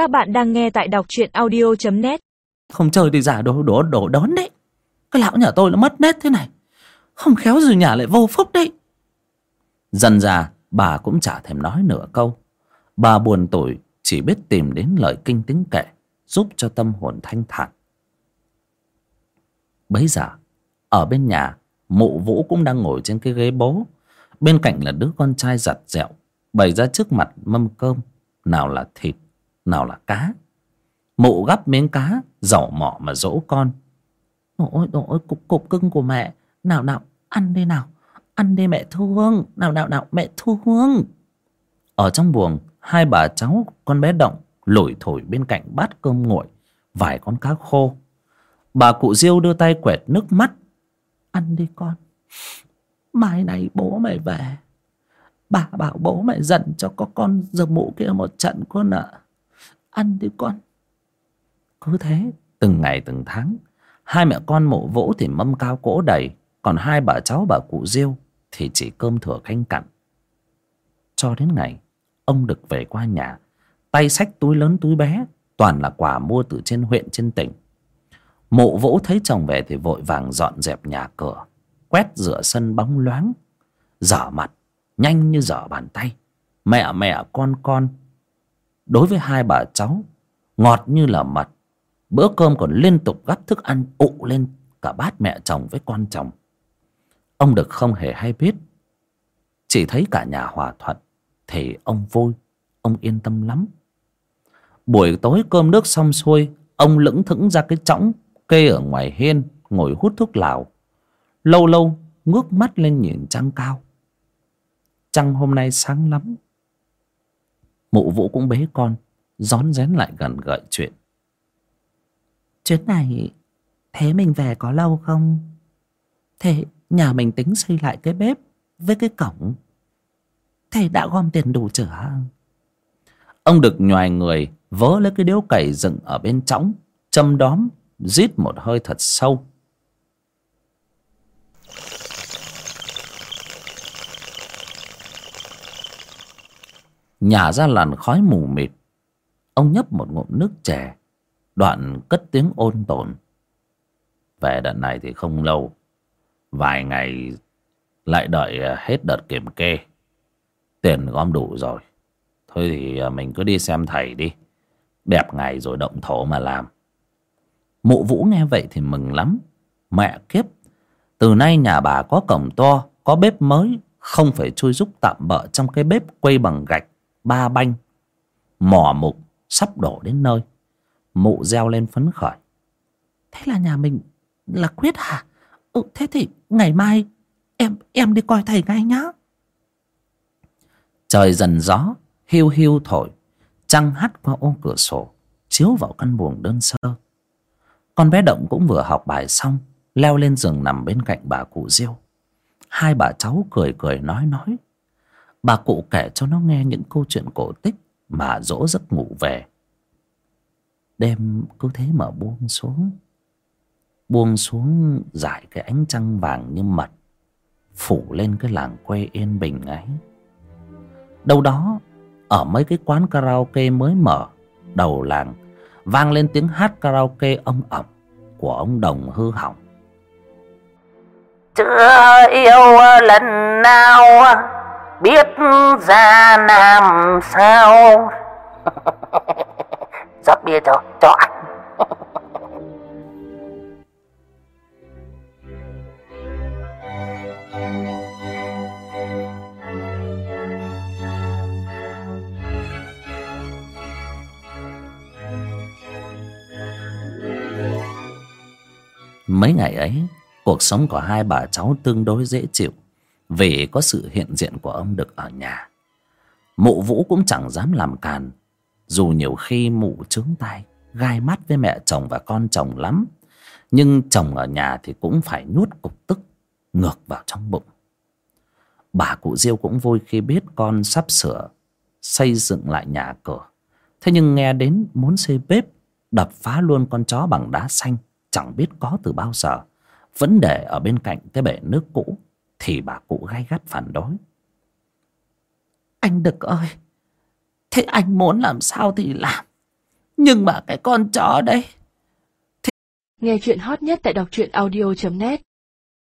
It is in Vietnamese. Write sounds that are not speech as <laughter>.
Các bạn đang nghe tại đọc truyện audio.net Không chơi thì giả đồ đổ đổ đón đấy. Cái lão nhà tôi nó mất nét thế này. Không khéo rồi nhà lại vô phúc đấy. Dần già bà cũng chả thèm nói nửa câu. Bà buồn tủi, chỉ biết tìm đến lời kinh tính kệ, Giúp cho tâm hồn thanh thản. Bấy giờ, Ở bên nhà, Mụ Vũ cũng đang ngồi trên cái ghế bố. Bên cạnh là đứa con trai giặt dẹo, Bày ra trước mặt mâm cơm, Nào là thịt nào là cá. Mụ gắp miếng cá Dầu mỏ mà dỗ con. Ôi ôi, cục cục cưng của mẹ. Nào nào, ăn đi nào. Ăn đi mẹ thương. Nào nào nào, mẹ thương. Ở trong buồng, Hai bà cháu, con bé Động, Lủi thổi bên cạnh bát cơm nguội, Vài con cá khô. Bà cụ Diêu đưa tay quẹt nước mắt. Ăn đi con. Mai này bố mày về. Bà bảo bố mày giận cho có con giờ mụ kia một trận con ạ. Ăn đi con. Cứ thế, Từng ngày từng tháng, Hai mẹ con mộ vỗ thì mâm cao cỗ đầy, Còn hai bà cháu bà cụ Diêu Thì chỉ cơm thừa canh cặn. Cho đến ngày, Ông được về qua nhà, Tay xách túi lớn túi bé, Toàn là quà mua từ trên huyện, trên tỉnh. Mộ vỗ thấy chồng về thì vội vàng dọn dẹp nhà cửa, Quét rửa sân bóng loáng Dở mặt, Nhanh như dở bàn tay. Mẹ mẹ, con con Đối với hai bà cháu, Ngọt như là mật, Bữa cơm còn liên tục gắp thức ăn ụ lên Cả bát mẹ chồng với con chồng. Ông được không hề hay biết. Chỉ thấy cả nhà hòa thuận, Thì ông vui, Ông yên tâm lắm. Buổi tối cơm nước xong xuôi, Ông lững thững ra cái chõng, Kê ở ngoài hiên, Ngồi hút thuốc lào. Lâu lâu, ngước mắt lên nhìn trăng cao. Trăng hôm nay sáng lắm. Mụ vũ cũng bế con Rón rén lại gần gợi chuyện. Chuyến này Thế mình về có lâu không? Thế nhà mình tính xây lại cái bếp Với cái cổng. Thế đã gom tiền đủ chưa? Ông được nhòi người Vớ lấy cái điếu cày dựng ở bên trõng Châm đóm Rít một hơi thật sâu nhả ra làn khói mù mịt. Ông nhấp một ngụm nước chè. Đoạn cất tiếng ôn tồn. Về đợt này thì không lâu. Vài ngày lại đợi à, hết đợt kiểm kê. Tiền gom đủ rồi. Thôi thì à, mình cứ đi xem thầy đi. Đẹp ngày rồi động thổ mà làm. Mụ vũ nghe vậy thì mừng lắm. Mẹ kiếp, từ nay nhà bà có cổng to, có bếp mới, không phải chui rúc tạm bợ trong cái bếp quây bằng gạch ba banh, mỏ mục sắp đổ đến nơi. Mụ reo lên phấn khởi. Thế là nhà mình là quyết hả? Ừ thế thì ngày mai em em đi coi thầy ngay nhá. Trời dần gió, hiu hiu thổi. Trăng hắt qua ô cửa sổ, chiếu vào căn buồng đơn sơ. Con bé động cũng vừa học bài xong, leo lên giường nằm bên cạnh bà cụ diêu. Hai bà cháu cười cười nói nói bà cụ kể cho nó nghe những câu chuyện cổ tích mà dỗ giấc ngủ về. Đêm cứ thế mà buông xuống. Buông xuống dải cái ánh trăng vàng như mật, phủ lên cái làng quê yên bình ấy. Đâu đó, ở mấy cái quán karaoke mới mở, đầu làng, vang lên tiếng hát karaoke âm ẩm của ông đồng hư hỏng. Chưa yêu lần nào biết ra làm sao? <laughs> Rót bia cho cho anh. Mấy ngày ấy, cuộc sống của hai bà cháu tương đối dễ chịu vì có sự hiện diện của ông được ở nhà. Mụ vũ cũng chẳng dám làm càn. Dù nhiều khi mụ trướng tai, gai mắt với mẹ chồng và con chồng lắm, nhưng chồng ở nhà thì cũng phải nuốt cục tức, ngược vào trong bụng. Bà cụ diêu cũng vui khi biết con sắp sửa xây dựng lại nhà cửa. Thế nhưng nghe đến muốn xây bếp, đập phá luôn con chó bằng đá xanh, chẳng biết có từ bao giờ. Vẫn để ở bên cạnh cái bể nước cũ thì bà cụ gay gắt phản đối. Anh đực ơi, thế anh muốn làm sao thì làm. Nhưng mà cái con chó đấy Nghe chuyện hot nhất tại đọc truyện audio.net